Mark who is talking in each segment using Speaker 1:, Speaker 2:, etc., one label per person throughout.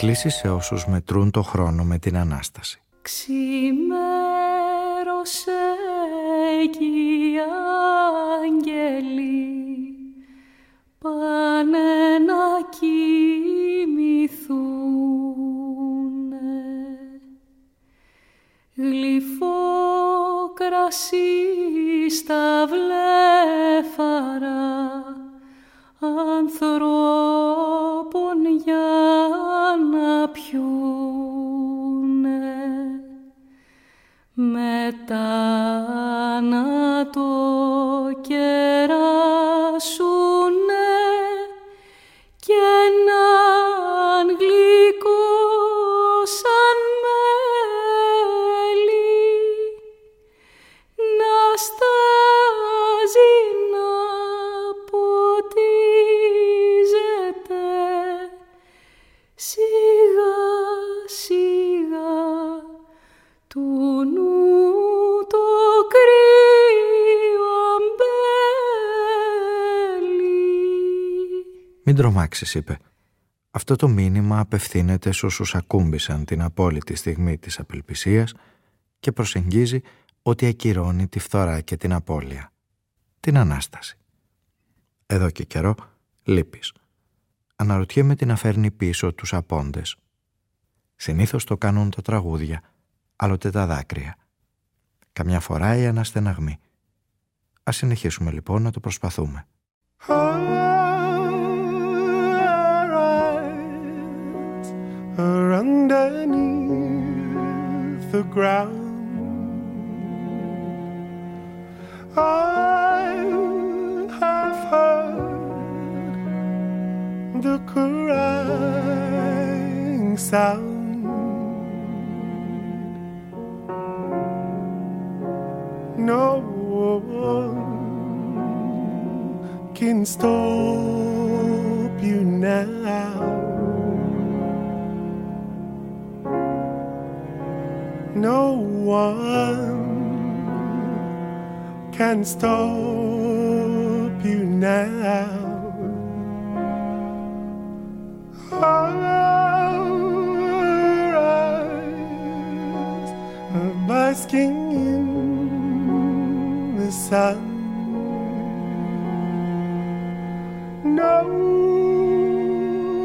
Speaker 1: κλείσεις σε όσους μετρούν το χρόνο με την Ανάσταση.
Speaker 2: Ξημέρωσε κι οι άγγελοι πάνε να κοιμηθούνε γλυφό κρασί στα βλέφαρα ανθρώπων μετά να το
Speaker 1: Μην τρομάξεις, είπε. Αυτό το μήνυμα απευθύνεται σε όσους ακούμπησαν την απόλυτη στιγμή της απελπισίας και προσεγγίζει ότι ακυρώνει τη φθορά και την απώλεια. Την Ανάσταση. Εδώ και καιρό λείπεις. Αναρωτιέμαι τι να φέρνει πίσω τους απόντες. Συνήθως το κάνουν τα τραγούδια, άλλοτε τα δάκρυα. Καμιά φορά η αναστεναγμή. Ας συνεχίσουμε λοιπόν να το προσπαθούμε.
Speaker 3: Underneath the ground. I have heard the crying sound. No one can stop one can stop you now. Our eyes are basking in the sun. No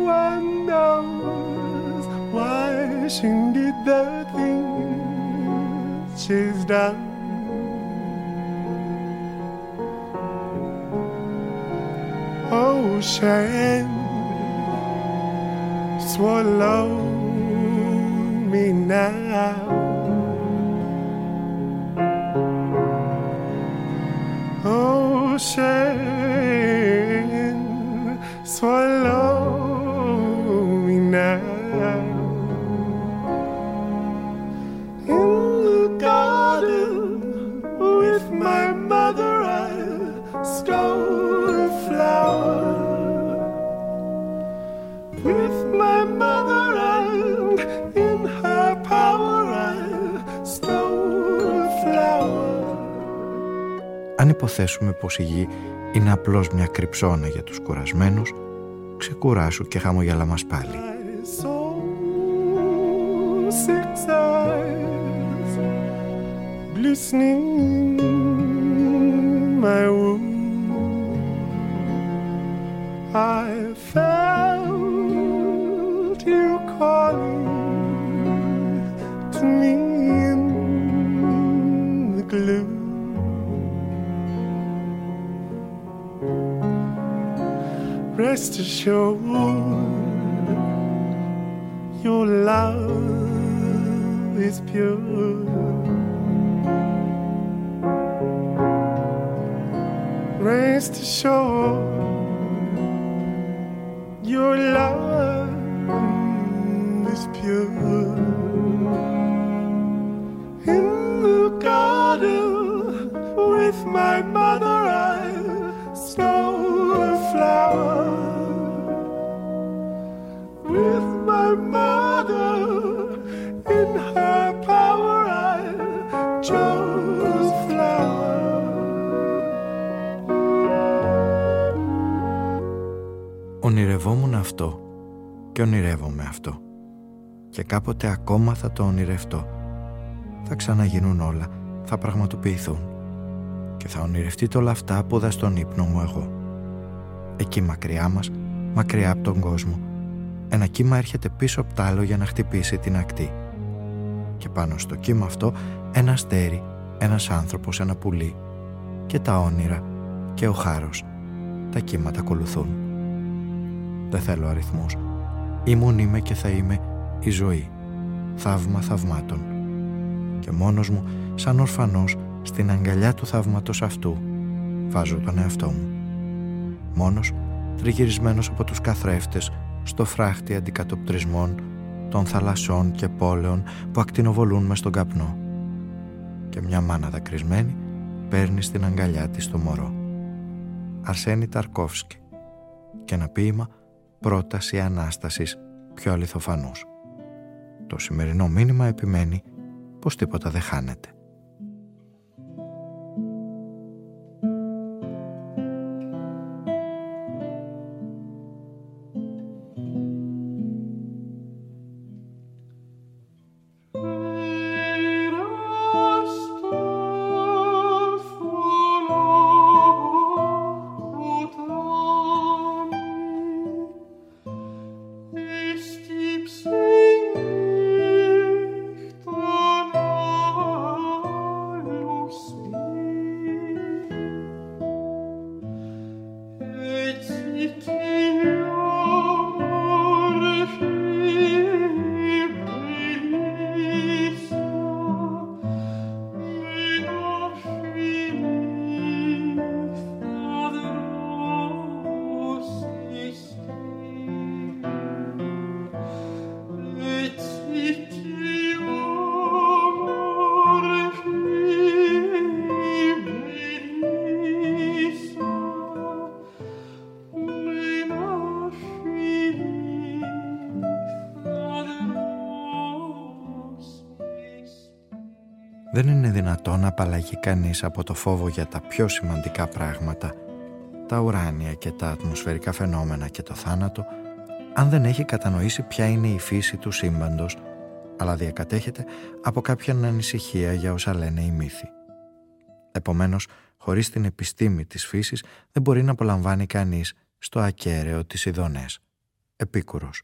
Speaker 3: one knows why she did the she's done. Oh, Ocean, swallow me now. Oh,
Speaker 1: Ocean, υποθέσουμε πως η γη είναι απλώς μια κρυψώνα για τους κουρασμένους, ξεκουράσου και χαμογελά μας πάλι.
Speaker 3: I Rest assured, your love is pure. rest assured your love is pure. In the garden with my mother,
Speaker 1: αυτό και ονειρεύομαι αυτό και κάποτε ακόμα θα το ονειρευτώ. Θα ξαναγίνουν όλα, θα πραγματοποιηθούν και θα ονειρευτείτε όλα αυτά που δα στον ύπνο μου εγώ. Εκεί μακριά μας, μακριά από τον κόσμο, ένα κύμα έρχεται πίσω από τ' άλλο για να χτυπήσει την ακτή. Και πάνω στο κύμα αυτό ένα αστέρι, ένας άνθρωπος, ένα πουλί και τα όνειρα και ο χάρος. Τα κύματα ακολουθούν. Δεν θέλω αριθμούς. Ήμουν είμαι και θα είμαι η ζωή. Θαύμα θαυμάτων. Και μόνος μου, σαν ορφανός, στην αγκαλιά του θαύματος αυτού, βάζω τον εαυτό μου. Μόνος, τριγυρισμένος από τους καθρέφτες, στο φράχτη αντικατοπτρισμών των θαλασσών και πόλεων που ακτινοβολούν μες στον καπνό. Και μια μάνα δακρυσμένη παίρνει στην αγκαλιά της το μωρό. Αρσένη Ταρκόφσκι και ένα ποίημα πρόταση Ανάστασης πιο αληθοφανούς. Το σημερινό μήνυμα επιμένει πως τίποτα δεν χάνεται. Δεν είναι δυνατόν να απαλλαγεί κανείς από το φόβο για τα πιο σημαντικά πράγματα, τα ουράνια και τα ατμοσφαιρικά φαινόμενα και το θάνατο, αν δεν έχει κατανοήσει ποια είναι η φύση του σύμπαντος, αλλά διακατέχεται από κάποια ανησυχία για όσα λένε οι μύθοι. Επομένως, χωρίς την επιστήμη της φύσης δεν μπορεί να απολαμβάνει κανείς στο ακέραιο της ειδονές. Επίκουρος.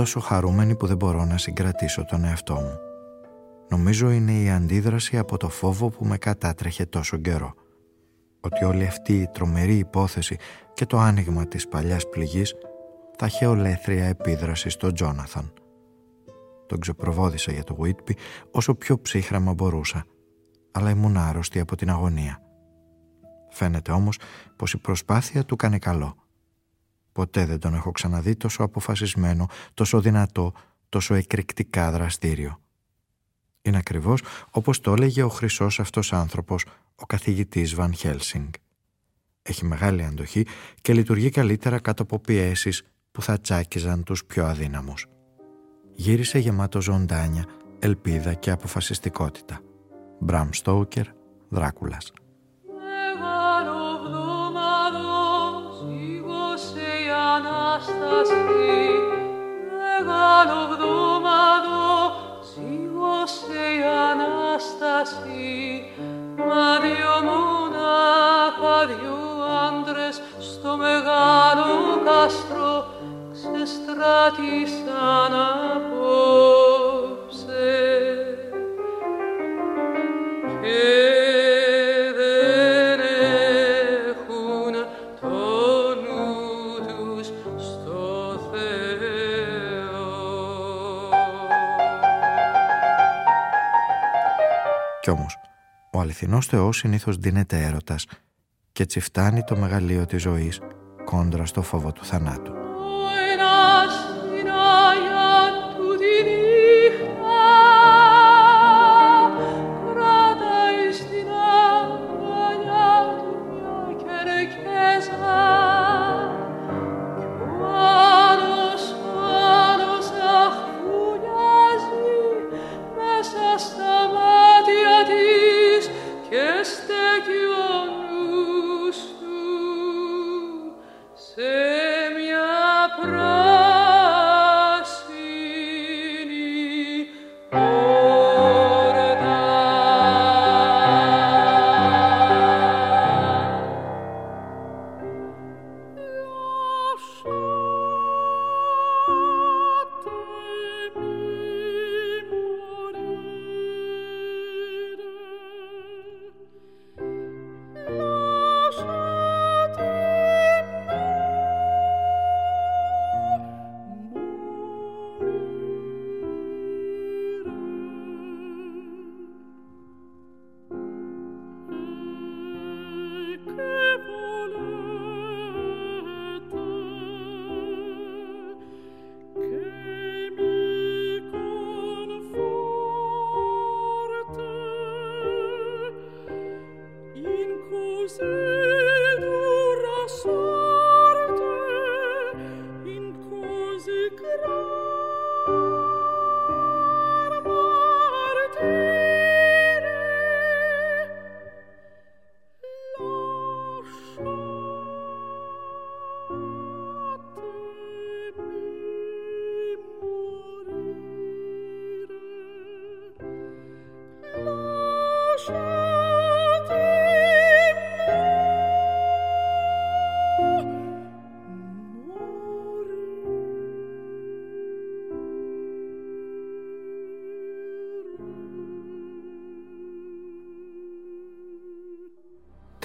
Speaker 1: Τόσο χαρούμενη που δεν μπορώ να συγκρατήσω τον εαυτό μου. Νομίζω είναι η αντίδραση από το φόβο που με κατάτρεχε τόσο καιρό. Ότι όλη αυτή η τρομερή υπόθεση και το άνοιγμα της παλιάς πληγής θα είχε ολέθρια επίδραση στον Τζόναθαν. Τον ξεπροβόδησα για το Βουίτπι όσο πιο ψύχραμα μπορούσα, αλλά ήμουν άρρωστη από την αγωνία. Φαίνεται όμως πως η προσπάθεια του κάνει καλό Ποτέ δεν τον έχω ξαναδεί τόσο αποφασισμένο, τόσο δυνατό, τόσο εκρηκτικά δραστήριο. Είναι ακριβώς όπως το έλεγε ο χρυσός αυτός άνθρωπος, ο καθηγητής Βαν Χέλσινγκ. Έχει μεγάλη αντοχή και λειτουργεί καλύτερα κάτω από πιέσεις που θα τσάκιζαν τους πιο αδύναμους. Γύρισε γεμάτο ζωντάνια, ελπίδα και αποφασιστικότητα. Μπραμ Στόκερ, Δράκουλας.
Speaker 2: Μα
Speaker 1: ο αληθινός Θεός συνήθως δίνεται έρωτας και έτσι φτάνει το μεγαλείο της ζωής κόντρα στο φόβο του θανάτου.
Speaker 2: Ο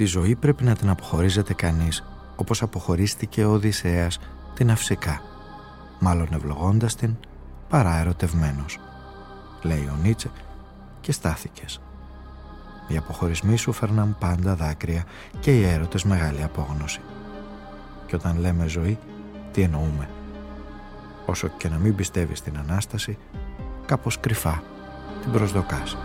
Speaker 2: Τη
Speaker 1: ζωή πρέπει να την αποχωρίζεται κανείς όπως αποχωρίστηκε ο Οδυσσέας την Αυσικά, μάλλον ευλογώντας την παρά ερωτευμένος. Λέει ο Νίτσε και στάθηκες. Οι αποχωρισμοί σου φέρναν πάντα δάκρυα και οι έρωτες μεγάλη απόγνωση. Και όταν λέμε ζωή, τι εννοούμε; Όσο και να μην πιστεύεις στην Ανάσταση, κάπως κρυφά την προσδοκάς.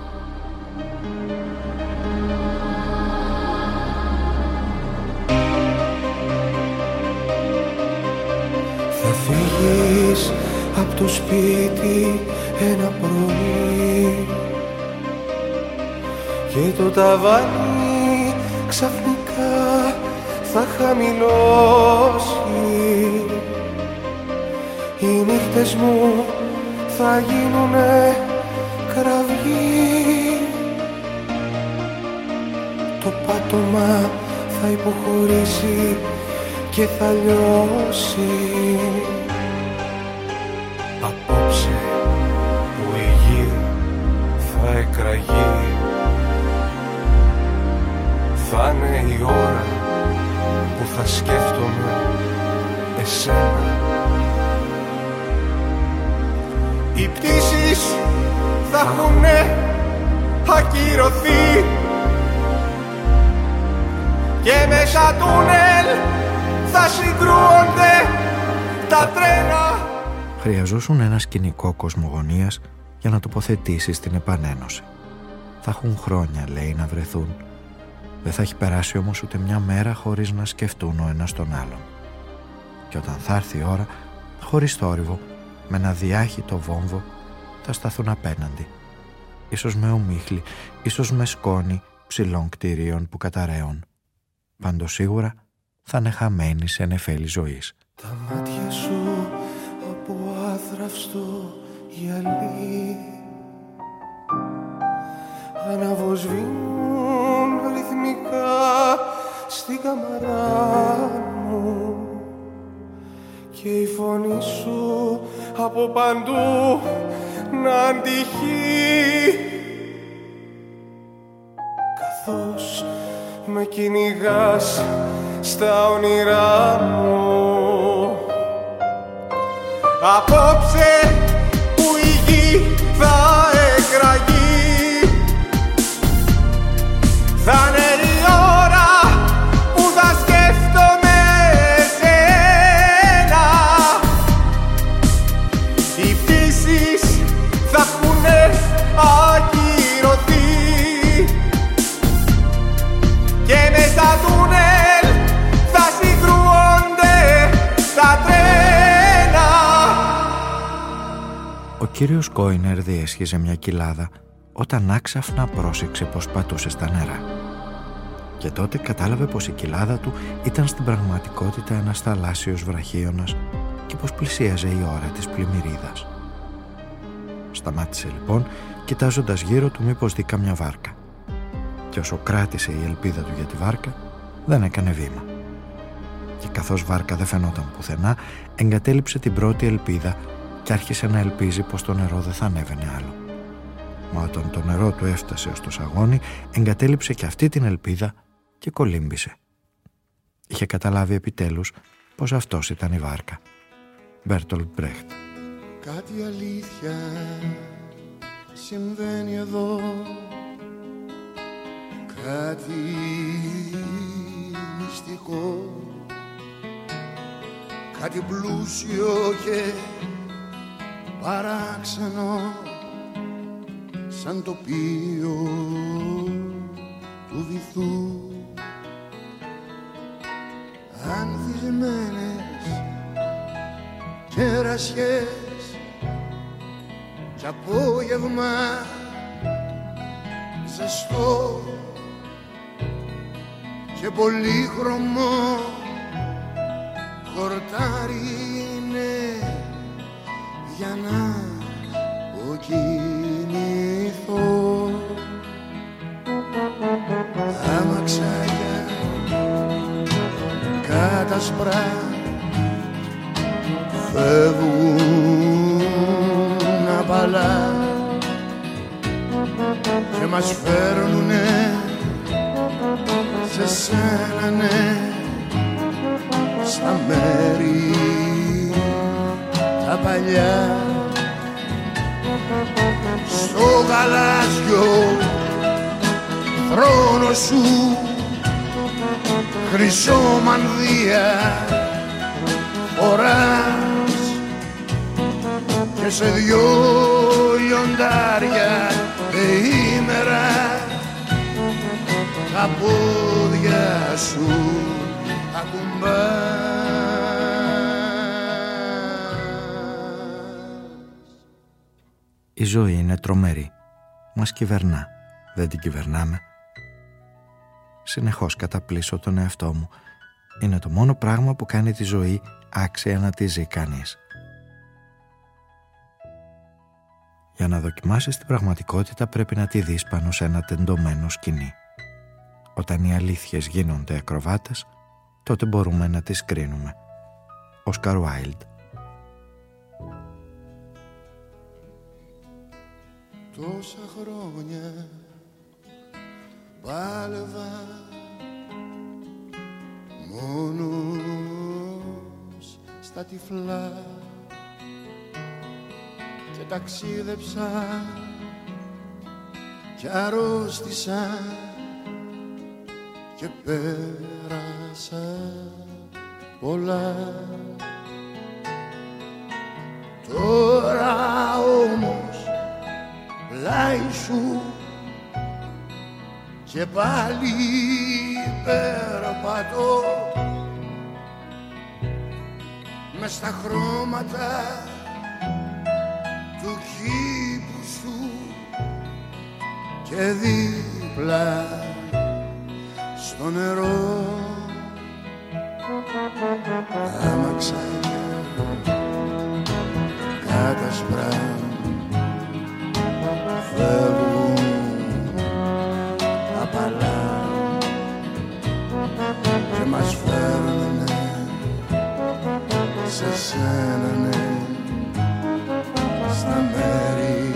Speaker 3: Το σπίτι ένα πρωί. Και το ταβάνι ξαφνικά θα χαμηλώσει. Οι νύχτες μου θα γίνουνε κραυγή. Το πάτωμα θα υποχωρήσει και θα λιώσει Θα είναι η ώρα που θα σκέφτομαι εσένα Οι πτήσεις θα έχουνε ακυρωθεί και μέσα τούνελ θα συγκρούονται τα τρένα
Speaker 1: Χρειαζόσουν ένα σκηνικό κοσμογονίας για να τοποθετήσεις στην επανένωση. Θα έχουν χρόνια, λέει, να βρεθούν. Δεν θα έχει περάσει όμως ούτε μια μέρα χωρίς να σκεφτούν ο ένας τον άλλον. Και όταν θα έρθει η ώρα, χωρίς θόρυβο, με ένα διάχυτο βόμβο, θα σταθούν απέναντι. Ίσως με ομίχλη, ίσως με σκόνη ψηλών κτηρίων που καταραίουν. Πάντως σίγουρα θα είναι χαμένοι σε νεφέλη ζωής.
Speaker 4: Τα μάτια σου από άθραυστο γυαλί αναβοσβήνουν ρυθμικά στην καμαρά μου. Και η φωνή σου από παντού να αντυχεί. Καθώς με κυνηγάς στα όνειρά μου. Απόψε
Speaker 1: κύριος Κόινερ διέσχιζε μια κοιλάδα όταν άξαφνα πρόσεξε πως πατούσε στα νερά. Και τότε κατάλαβε πως η κοιλάδα του ήταν στην πραγματικότητα ένας θαλάσσιος βραχίωνας και πως πλησίαζε η ώρα της πλημμυρίδας. Σταμάτησε λοιπόν, κοιτάζοντας γύρω του μήπως δει καμιά βάρκα. Και όσο κράτησε η ελπίδα του για τη βάρκα, δεν έκανε βήμα. Και καθώς βάρκα δεν φαινόταν πουθενά, εγκατέλειψε την πρώτη ελπίδα και άρχισε να ελπίζει πως το νερό δεν θα ανέβαινε άλλο. Μα όταν το νερό του έφτασε ως το σαγόνι, εγκατέλειψε και αυτή την ελπίδα και κολύμπησε. Είχε καταλάβει επιτέλους πως αυτός ήταν η βάρκα. Μπέρτολ Μπρέχτ.
Speaker 4: Κάτι αλήθεια συμβαίνει εδώ Κάτι μυστικό Κάτι πλούσιο και παράξενο Σαν τοπίο του βυθού. Ανθισμένες κερασιές κι απόγευμα ζεστό και πολύχρωμο χορτάρι είναι για να αποκοινηθώ Αμαξάκια κατασπρά φεύγουν απαλά. Και μας φέρνουνε σε σένα ναι στα μέρη τα παλιά. Στο γαλάζιο θρόνο σου χρυσό μανδύα φοράς και σε δυο λιοντάρια ημέρα τα πόδια σου ακουμπάς
Speaker 1: Η ζωή είναι τρομερή. Μας κυβερνά. Δεν την κυβερνάμε. Συνεχώς καταπλήσω τον εαυτό μου. Είναι το μόνο πράγμα που κάνει τη ζωή άξια να τη ζει κανείς. Για να δοκιμάσεις την πραγματικότητα πρέπει να τη δεις πάνω σε ένα τεντωμένο σκηνή. Όταν οι αλήθειες γίνονται ακροβάτες, τότε μπορούμε να τις κρίνουμε. Όσκαρ Βάιλντ
Speaker 4: Τόσα χρόνια. Πάλευα μόνος στα τυφλά και ταξίδεψα και αρρώστησα και πέρασα πολλά. Τώρα όμως πλάι σου και πάλι περπατώ. Μες στα χρώματα του κήπου σου και δίπλα στο νερό. Άμαξα κάτασπρα φεύγουν απαλά και μας φέρνουνε σε σένα ναι στα μέρη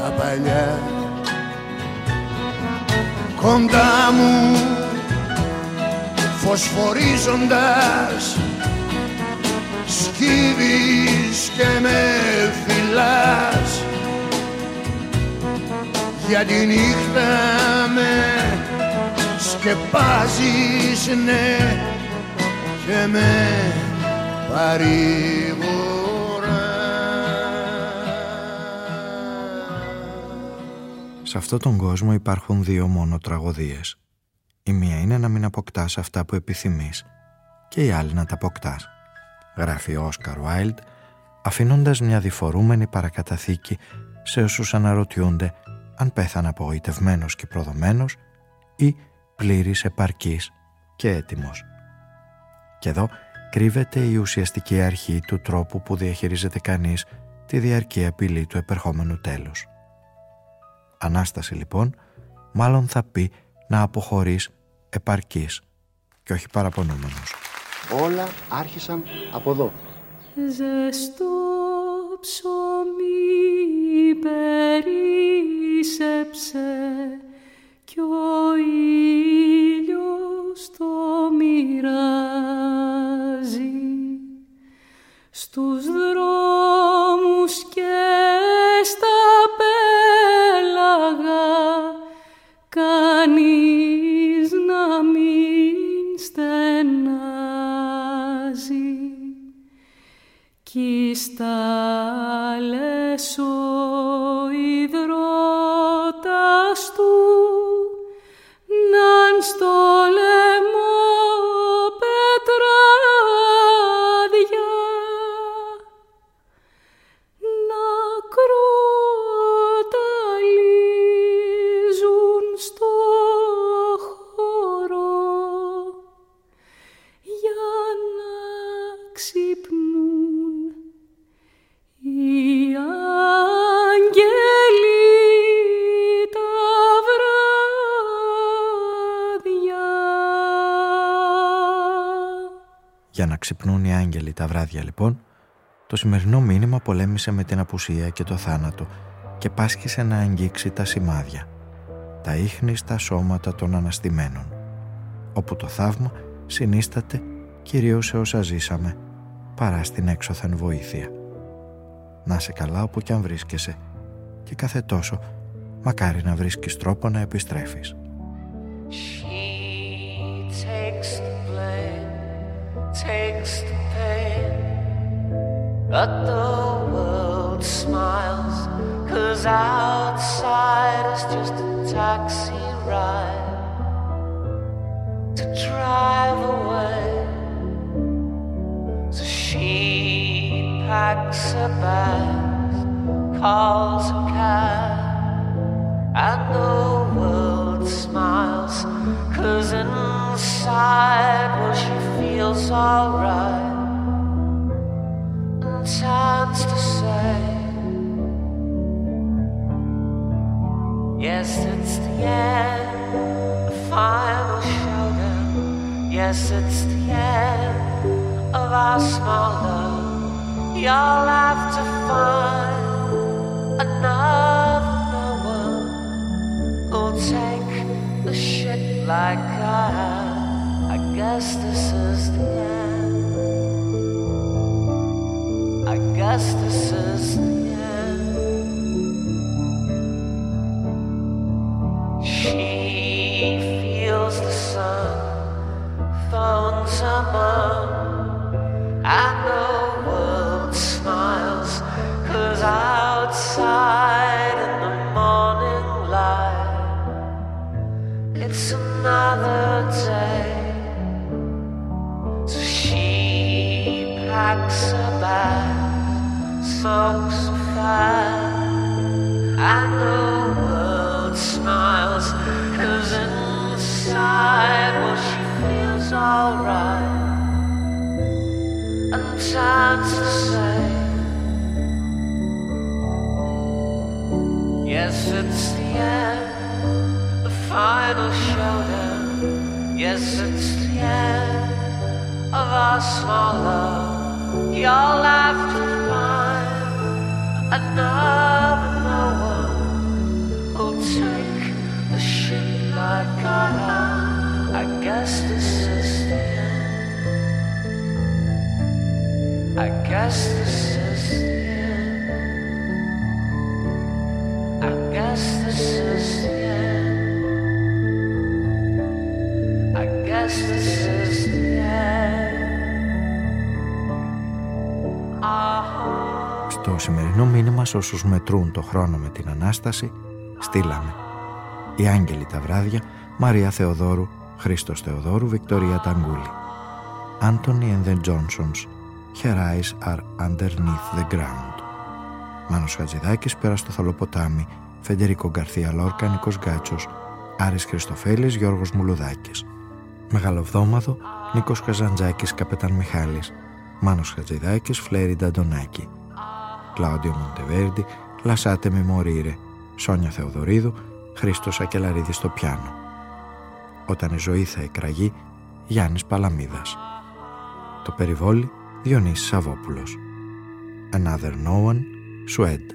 Speaker 4: τα παλιά κοντά μου φωσφορίζοντας σκύβεις και με για τη νύχτα με σκεπάζεις ναι και με παρηγοράς
Speaker 1: Σε αυτόν τον κόσμο υπάρχουν δύο μόνο τραγωδίες. Η μία είναι να μην αποκτάς αυτά που επιθυμείς και η άλλη να τα αποκτάς γράφει ο Όσκαρ Βάιλντ, αφήνοντας μια διφορούμενη παρακαταθήκη σε όσους αναρωτιούνται αν πέθανε απογοητευμένος και προδομένος ή πλήρης επαρκής και έτοιμος. Και εδώ κρύβεται η ουσιαστική αρχή του τρόπου που διαχειρίζεται κανείς τη διαρκή απειλή του επερχόμενου τέλους. Ανάσταση λοιπόν μάλλον θα πει να αποχωρείς επαρκής και όχι παραπονούμενος.
Speaker 5: Όλα άρχισαν από εδώ.
Speaker 2: Ζεστός ψωμί περίσεψε κι ο ήλιος το μοιράζει. Στους δρόμους και στα πέλαγα κανείς να μην στενάζει. Κι στα λέσο υδρότας του ναν στο ξυπνούν οι άγγελοι τα βράδια
Speaker 1: λοιπόν, το σημερινό μήνυμα πολέμησε με την απουσία και το θάνατο και πάσχισε να αγγίξει τα σημάδια, τα ίχνη στα σώματα των αναστημένων, όπου το θαύμα συνίσταται κυρίως σε όσα ζήσαμε, παρά στην έξωθεν βοήθεια. Να σε καλά όπου κι αν βρίσκεσαι και κάθε τόσο μακάρι να βρίσκεις τρόπο να επιστρέφεις.
Speaker 6: Takes the pain. But the world smiles, cause outside is just a taxi ride to drive away. So she packs her bags, calls a cab. And the world smiles, cause inside, she feels alright. And turns to say, Yes, it's the end, the final showdown. Yes, it's the end of our small love. You'll have to find another no one who'll take the shit like I have. Guess this is the end. I guess this is the end. Final showdown. Yes, it's the end of our small love. You'll have to another no one who'll take the ship like I have. I guess this is the end. I guess this Ah.
Speaker 1: Στο σημερινό μήνυμα σε όσους μετρούν το χρόνο με την Ανάσταση στείλαμε. Οι Άγγελοι τα βράδια Μαρία Θεοδόρου, Χρήστος Θεοδόρου, Βικτωρία Ταγκούλη. Anthony and the Johnsons Her eyes are underneath the ground. Μάνος Χατζηδάκης πέρα στο Θολοποτάμι Φεντερικό Γκαρθία Λόρκα, Νικός Γκάτσος Άρης Χριστοφέλης, Γιώργος Μουλουδάκης. Μεγαλοβδόμαδο Νίκος Καζαντζάκης, Καπετάν Μιχάλης. Μάνος Χατζηδάκης, Φλέρι Νταντονάκη Κλάουδιο Μοντεβέρντι, Λασάτε Μιμορίρε Σόνια Θεοδωρίδου, Χρήστος Ακελαρίδης στο πιάνο Όταν η ζωή θα εκραγεί, Γιάννης Παλαμίδας Το περιβόλι, Διονύσης Σαββόπουλος Another No One, Σουέντ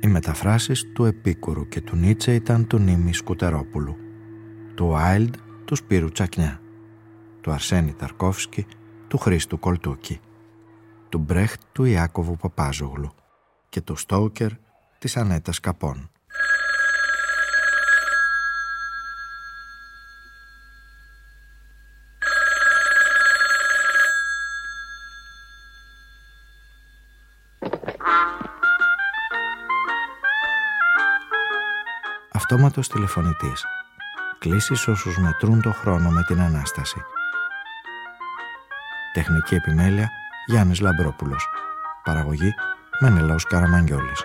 Speaker 1: Οι μεταφράσεις του Επίκουρου και του Νίτσε ήταν του Νίμη Σκουτερόπουλου του Άιλντ του Σπύρου Τσακνιά του Αρσένη Ταρκόφσκι του Χρήστου Κολτούκη του Μπρέχτ του Ιάκωβου Παπάζογλου και του Στόκερ της Ανέτας Καπών. Αυτόματος τηλεφωνητής. Κλήσεις όσους μετρούν το χρόνο με την Ανάσταση. Τεχνική επιμέλεια Γιάννης Λαμπρόπουλος. Παραγωγή Μενελαός Καραμαγγιόλης.